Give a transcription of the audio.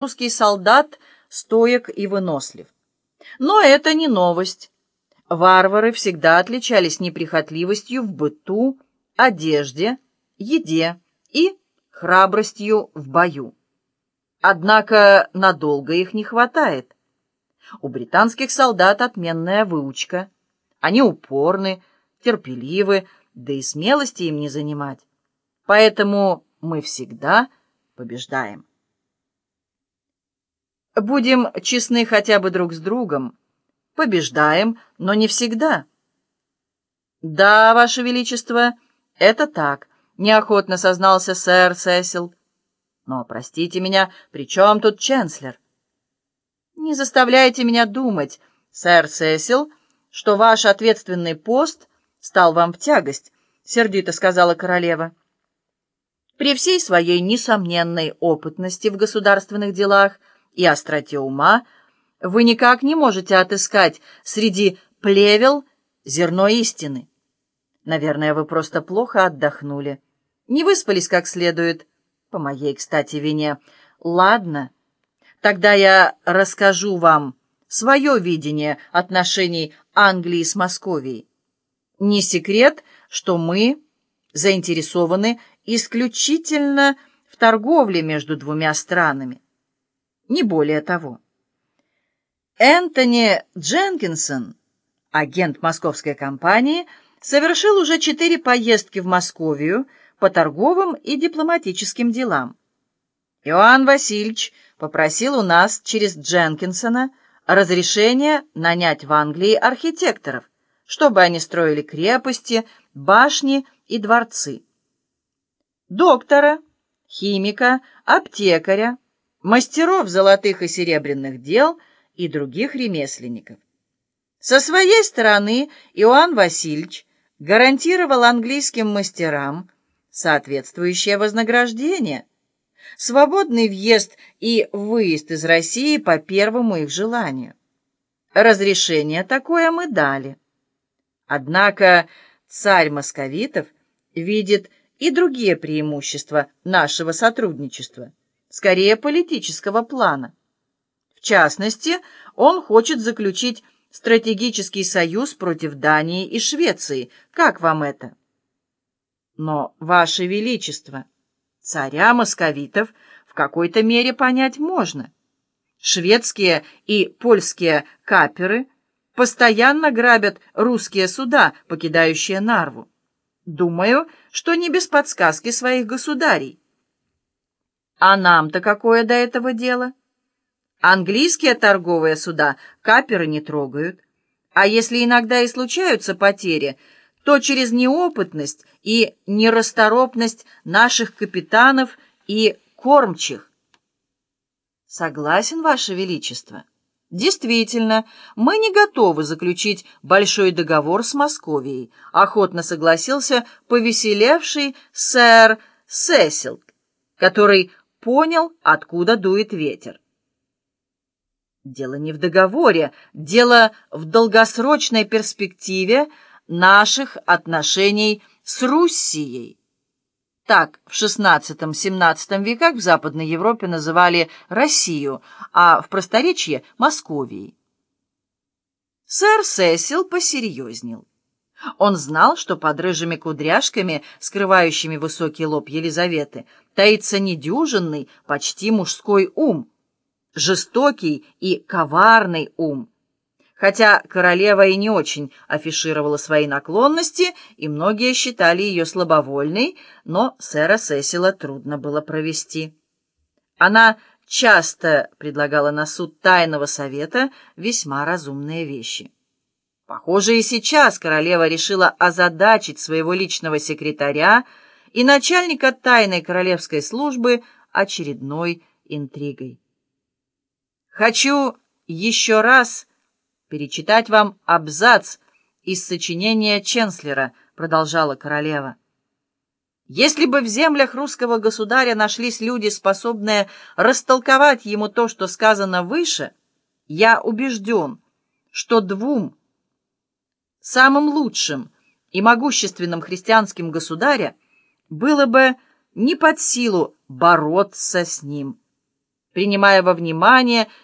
русский солдат стоек и вынослив. Но это не новость. Варвары всегда отличались неприхотливостью в быту, одежде, еде и храбростью в бою. Однако надолго их не хватает. У британских солдат отменная выучка. Они упорны, терпеливы, да и смелости им не занимать. Поэтому мы всегда побеждаем. Будем честны хотя бы друг с другом. Побеждаем, но не всегда. Да, Ваше Величество, это так, неохотно сознался сэр Сесил. Но, простите меня, при чем тут Ченслер? Не заставляйте меня думать, сэр Сесил, что ваш ответственный пост стал вам в тягость, сердито сказала королева. При всей своей несомненной опытности в государственных делах и остроте ума, вы никак не можете отыскать среди плевел зерно истины. Наверное, вы просто плохо отдохнули, не выспались как следует, по моей, кстати, вине. Ладно, тогда я расскажу вам свое видение отношений Англии с Московией. Не секрет, что мы заинтересованы исключительно в торговле между двумя странами не более того. Энтони Дженкинсон, агент московской компании, совершил уже четыре поездки в Московию по торговым и дипломатическим делам. Иоанн Васильевич попросил у нас через Дженкинсона разрешение нанять в Англии архитекторов, чтобы они строили крепости, башни и дворцы. Доктора, химика, аптекаря, мастеров золотых и серебряных дел и других ремесленников. Со своей стороны Иоанн Васильевич гарантировал английским мастерам соответствующее вознаграждение, свободный въезд и выезд из России по первому их желанию. Разрешение такое мы дали. Однако царь московитов видит и другие преимущества нашего сотрудничества скорее политического плана. В частности, он хочет заключить стратегический союз против Дании и Швеции. Как вам это? Но, Ваше Величество, царя московитов в какой-то мере понять можно. Шведские и польские каперы постоянно грабят русские суда, покидающие Нарву. Думаю, что не без подсказки своих государей. А нам-то какое до этого дело? Английские торговые суда каперы не трогают. А если иногда и случаются потери, то через неопытность и нерасторопность наших капитанов и кормчих. Согласен, Ваше Величество. Действительно, мы не готовы заключить большой договор с Московией, охотно согласился повеселевший сэр Сесил, который понял, откуда дует ветер. Дело не в договоре, дело в долгосрочной перспективе наших отношений с Руссией. Так в XVI-XVII веках в Западной Европе называли Россию, а в просторечье — Московией. Сэр Сесил посерьезнел. Он знал, что под рыжими кудряшками, скрывающими высокий лоб Елизаветы, таится недюжинный, почти мужской ум, жестокий и коварный ум. Хотя королева и не очень афишировала свои наклонности, и многие считали ее слабовольной, но сэра Сесила трудно было провести. Она часто предлагала на суд тайного совета весьма разумные вещи. Похоже, и сейчас королева решила озадачить своего личного секретаря и начальника тайной королевской службы очередной интригой. Хочу еще раз перечитать вам абзац из сочинения Ченслера, продолжала королева. Если бы в землях русского государя нашлись люди, способные растолковать ему то, что сказано выше, я убежден, что двум самым лучшим и могущественным христианским государя было бы не под силу бороться с ним. принимая во внимание